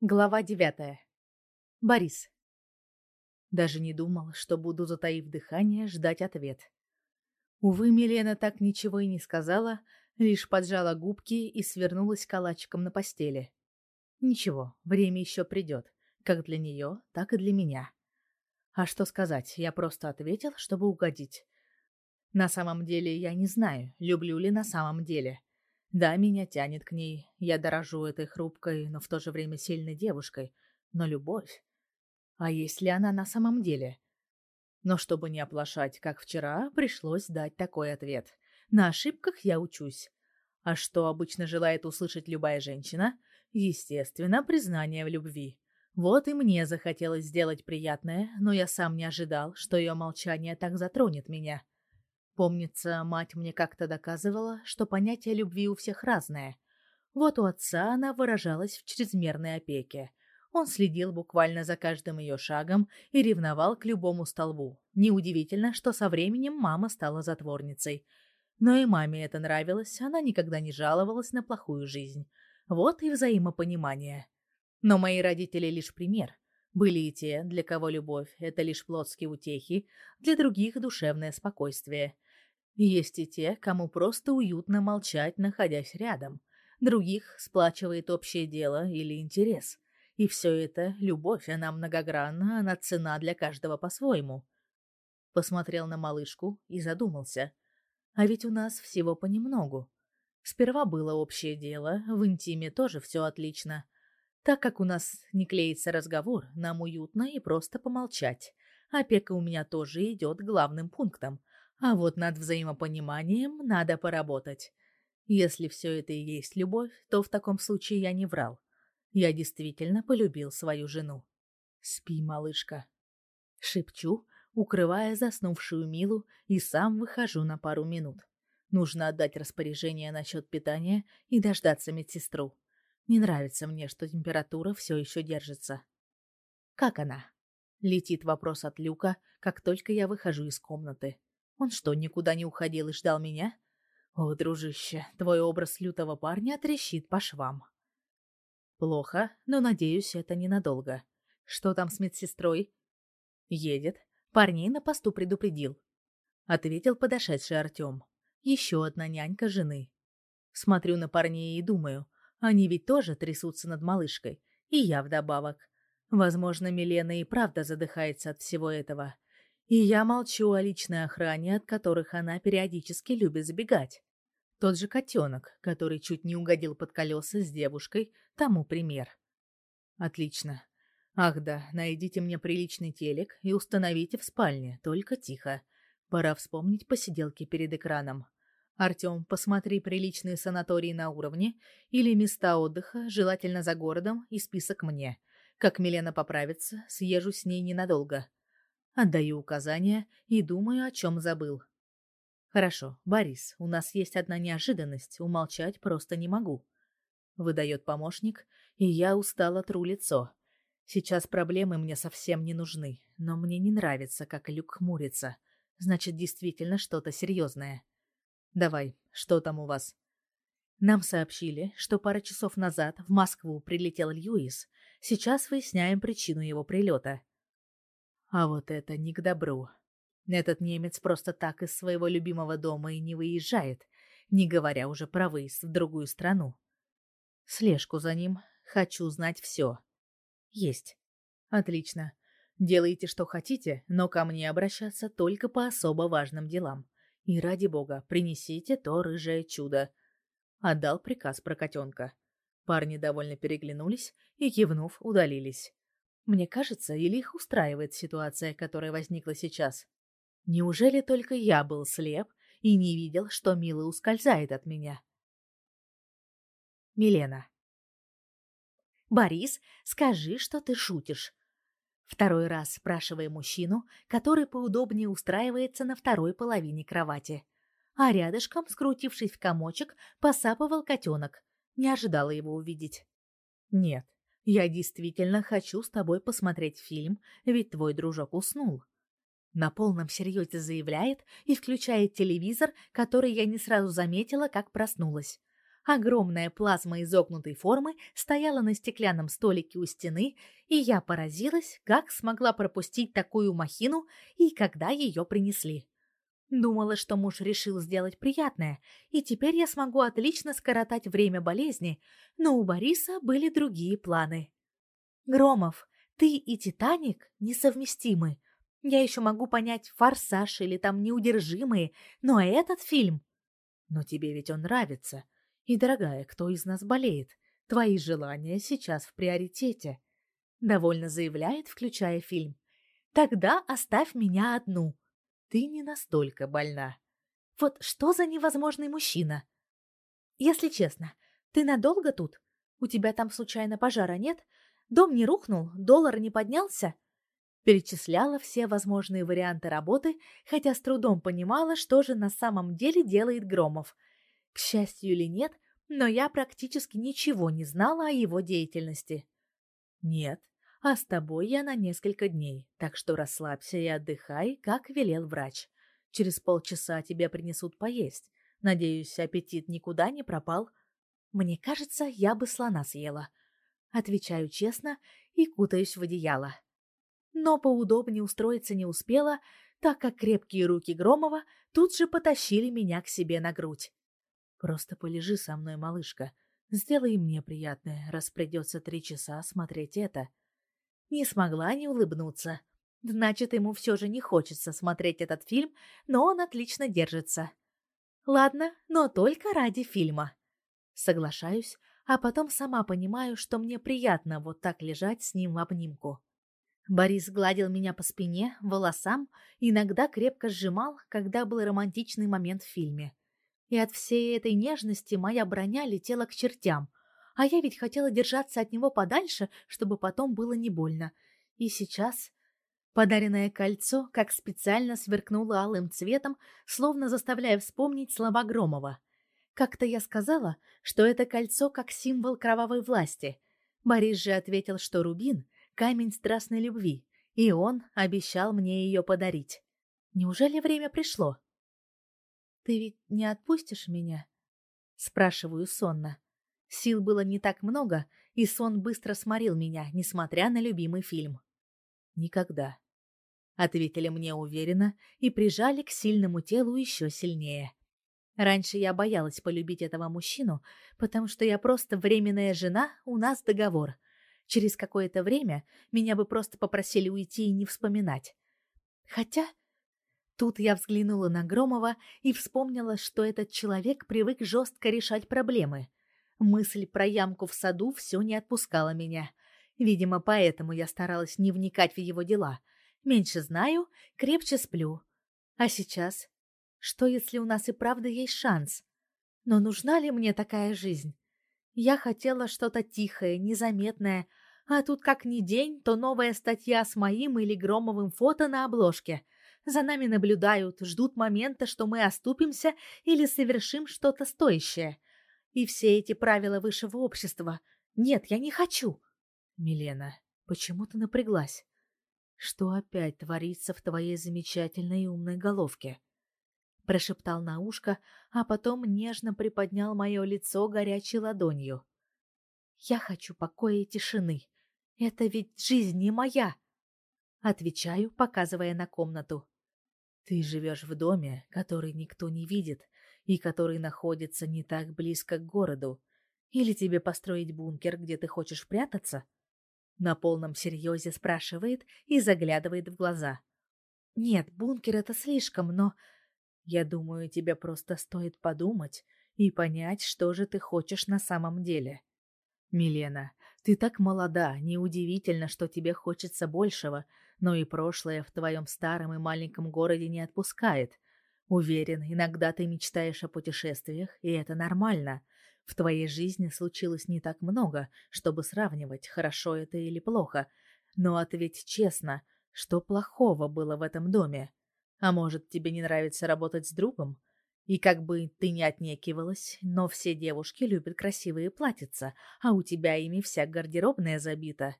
Глава девятая. Борис. Даже не думал, что буду, затаив дыхание, ждать ответ. Увы, Милена так ничего и не сказала, лишь поджала губки и свернулась калачиком на постели. Ничего, время еще придет, как для нее, так и для меня. А что сказать, я просто ответил, чтобы угодить. На самом деле я не знаю, люблю ли на самом деле. Да, меня тянет к ней. Я дорожу этой хрупкой, но в то же время сильной девушкой. Но любовь... А есть ли она на самом деле? Но чтобы не оплошать, как вчера, пришлось дать такой ответ. На ошибках я учусь. А что обычно желает услышать любая женщина? Естественно, признание в любви. Вот и мне захотелось сделать приятное, но я сам не ожидал, что ее молчание так затронет меня. Помнится, мать мне как-то доказывала, что понятие любви у всех разное. Вот у отца она выражалась в чрезмерной опеке. Он следил буквально за каждым ее шагом и ревновал к любому столбу. Неудивительно, что со временем мама стала затворницей. Но и маме это нравилось, она никогда не жаловалась на плохую жизнь. Вот и взаимопонимание. Но мои родители лишь пример. Были и те, для кого любовь — это лишь плотские утехи, для других — душевное спокойствие — есть и те, кому просто уютно молчать, находясь рядом. Других сплачивает общее дело или интерес. И все это — любовь, она многогранна, она цена для каждого по-своему. Посмотрел на малышку и задумался. А ведь у нас всего понемногу. Сперва было общее дело, в интиме тоже все отлично. Так как у нас не клеится разговор, нам уютно и просто помолчать. Опека у меня тоже идет главным пунктом — а вот над взаимопониманием надо поработать. Если все это и есть любовь, то в таком случае я не врал. Я действительно полюбил свою жену. Спи, малышка. Шепчу, укрывая заснувшую Милу, и сам выхожу на пару минут. Нужно отдать распоряжение насчет питания и дождаться медсестру. Не нравится мне, что температура все еще держится. Как она? Летит вопрос от Люка, как только я выхожу из комнаты. Он что, никуда не уходил и ждал меня? О, дружище, твой образ лютого парня трещит по швам. Плохо, но, надеюсь, это ненадолго. Что там с медсестрой? Едет. Парней на посту предупредил. Ответил подошедший Артем. Еще одна нянька жены. Смотрю на парней и думаю, они ведь тоже трясутся над малышкой. И я вдобавок. Возможно, Милена и правда задыхается от всего этого. И я молчу о личной охране, от которых она периодически любит забегать. Тот же котенок, который чуть не угодил под колеса с девушкой, тому пример. Отлично. Ах да, найдите мне приличный телек и установите в спальне, только тихо. Пора вспомнить посиделки перед экраном. Артем, посмотри приличные санатории на уровне или места отдыха, желательно за городом, и список мне. Как Милена поправится, съезжу с ней ненадолго. Отдаю указания и думаю, о чем забыл. Хорошо, Борис, у нас есть одна неожиданность, умолчать просто не могу. Выдает помощник, и я устало тру лицо. Сейчас проблемы мне совсем не нужны, но мне не нравится, как Люк хмурится. Значит, действительно что-то серьезное. Давай, что там у вас? Нам сообщили, что пара часов назад в Москву прилетел Льюис. Сейчас выясняем причину его прилета. А вот это не к добру. Этот немец просто так из своего любимого дома и не выезжает, не говоря уже про выезд в другую страну. Слежку за ним. Хочу знать все. Есть. Отлично. Делайте, что хотите, но ко мне обращаться только по особо важным делам. И ради бога, принесите то рыжее чудо. Отдал приказ про котенка. Парни довольно переглянулись и, кивнув, удалились. Мне кажется, или их устраивает ситуация, которая возникла сейчас. Неужели только я был слеп и не видел, что Мила ускользает от меня? Милена. «Борис, скажи, что ты шутишь». Второй раз спрашивая мужчину, который поудобнее устраивается на второй половине кровати. А рядышком, скрутившись в комочек, посапывал котенок. Не ожидала его увидеть. «Нет, я действительно хочу с тобой посмотреть фильм, ведь твой дружок уснул. На полном серьезе заявляет и включает телевизор, который я не сразу заметила, как проснулась. Огромная плазма изогнутой формы стояла на стеклянном столике у стены, и я поразилась, как смогла пропустить такую махину и когда ее принесли. Думала, что муж решил сделать приятное, и теперь я смогу отлично скоротать время болезни, но у Бориса были другие планы. Громов, ты и Титаник несовместимы. Я еще могу понять «Форсаж» или там «Неудержимые», но этот фильм... Но тебе ведь он нравится. И, дорогая, кто из нас болеет? Твои желания сейчас в приоритете. Довольно заявляет, включая фильм. Тогда оставь меня одну. Ты не настолько больна. Вот что за невозможный мужчина? Если честно, ты надолго тут? У тебя там случайно пожара нет? Дом не рухнул, доллар не поднялся? Перечисляла все возможные варианты работы, хотя с трудом понимала, что же на самом деле делает Громов – к счастью или нет, но я практически ничего не знала о его деятельности. Нет, а с тобой я на несколько дней, так что расслабься и отдыхай, как велел врач. Через полчаса тебе принесут поесть. Надеюсь, аппетит никуда не пропал. Мне кажется, я бы слона съела. Отвечаю честно и кутаюсь в одеяло. Но поудобнее устроиться не успела, так как крепкие руки Громова тут же потащили меня к себе на грудь. Просто полежи со мной, малышка. Сделай мне приятное, раз придется три часа смотреть это. Не смогла не улыбнуться. Значит, ему все же не хочется смотреть этот фильм, но он отлично держится. Ладно, но только ради фильма. Соглашаюсь, а потом сама понимаю, что мне приятно вот так лежать с ним в обнимку. Борис гладил меня по спине, волосам, иногда крепко сжимал, когда был романтичный момент в фильме. И от всей этой нежности моя броня летела к чертям. А я ведь хотела держаться от него подальше, чтобы потом было не больно. И сейчас... Подаренное кольцо как специально сверкнуло алым цветом, словно заставляя вспомнить слова Громова. Как-то я сказала, что это кольцо как символ кровавой власти. Борис же ответил, что рубин — камень страстной любви, и он обещал мне ее подарить. Неужели время пришло? «Ты ведь не отпустишь меня?» Спрашиваю сонно. Сил было не так много, и сон быстро сморил меня, несмотря на любимый фильм. «Никогда», — ответили мне уверенно и прижали к сильному телу еще сильнее. Раньше я боялась полюбить этого мужчину, потому что я просто временная жена, у нас договор. Через какое-то время меня бы просто попросили уйти и не вспоминать. Хотя Тут я взглянула на Громова и вспомнила, что этот человек привык жестко решать проблемы. Мысль про ямку в саду все не отпускала меня. Видимо, поэтому я старалась не вникать в его дела. Меньше знаю, крепче сплю. А сейчас? Что, если у нас и правда есть шанс? Но нужна ли мне такая жизнь? Я хотела что-то тихое, незаметное, а тут как ни день, то новая статья с моим или Громовым фото на обложке — за нами наблюдают, ждут момента, что мы оступимся или совершим что-то стоящее. И все эти правила высшего общества. Нет, я не хочу. Милена, почему ты напряглась? Что опять творится в твоей замечательной и умной головке? Прошептал на ушко, а потом нежно приподнял мое лицо горячей ладонью. Я хочу покоя и тишины. Это ведь жизнь не моя. Отвечаю, показывая на комнату. Ты живешь в доме, который никто не видит и который находится не так близко к городу. Или тебе построить бункер, где ты хочешь прятаться? На полном серьезе спрашивает и заглядывает в глаза. Нет, бункер это слишком, но... Я думаю, тебе просто стоит подумать и понять, что же ты хочешь на самом деле. Милена, ты так молода, неудивительно, что тебе хочется большего, но и прошлое в твоем старом и маленьком городе не отпускает. Уверен, иногда ты мечтаешь о путешествиях, и это нормально. В твоей жизни случилось не так много, чтобы сравнивать, хорошо это или плохо. Но ответь честно, что плохого было в этом доме? А может, тебе не нравится работать с другом? И как бы ты ни отнекивалась, но все девушки любят красивые платьица, а у тебя ими вся гардеробная забита.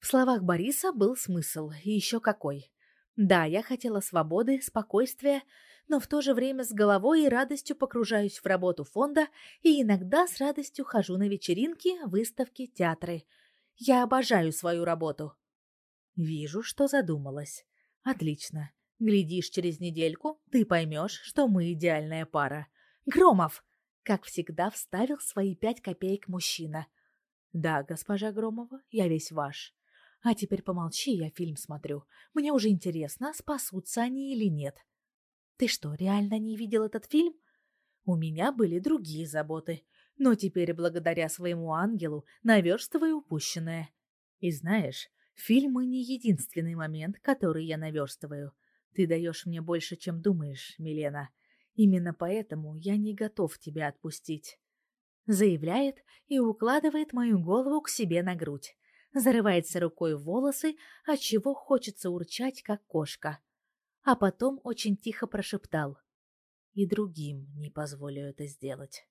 В словах Бориса был смысл, и еще какой. Да, я хотела свободы, спокойствия, но в то же время с головой и радостью погружаюсь в работу фонда и иногда с радостью хожу на вечеринки, выставки, театры. Я обожаю свою работу. Вижу, что задумалась. Отлично. Глядишь, через недельку ты поймешь, что мы идеальная пара. Громов! Как всегда, вставил свои пять копеек мужчина. Да, госпожа Громова, я весь ваш. А теперь помолчи, я фильм смотрю. Мне уже интересно, спасутся они или нет. Ты что, реально не видел этот фильм? У меня были другие заботы, но теперь благодаря своему ангелу наверстываю упущенное. И знаешь, фильмы не единственный момент, который я наверстываю. Ты даешь мне больше, чем думаешь, Милена. Именно поэтому я не готов тебя отпустить. Заявляет и укладывает мою голову к себе на грудь. Зарывается рукой в волосы, отчего хочется урчать, как кошка а потом очень тихо прошептал. И другим не позволю это сделать.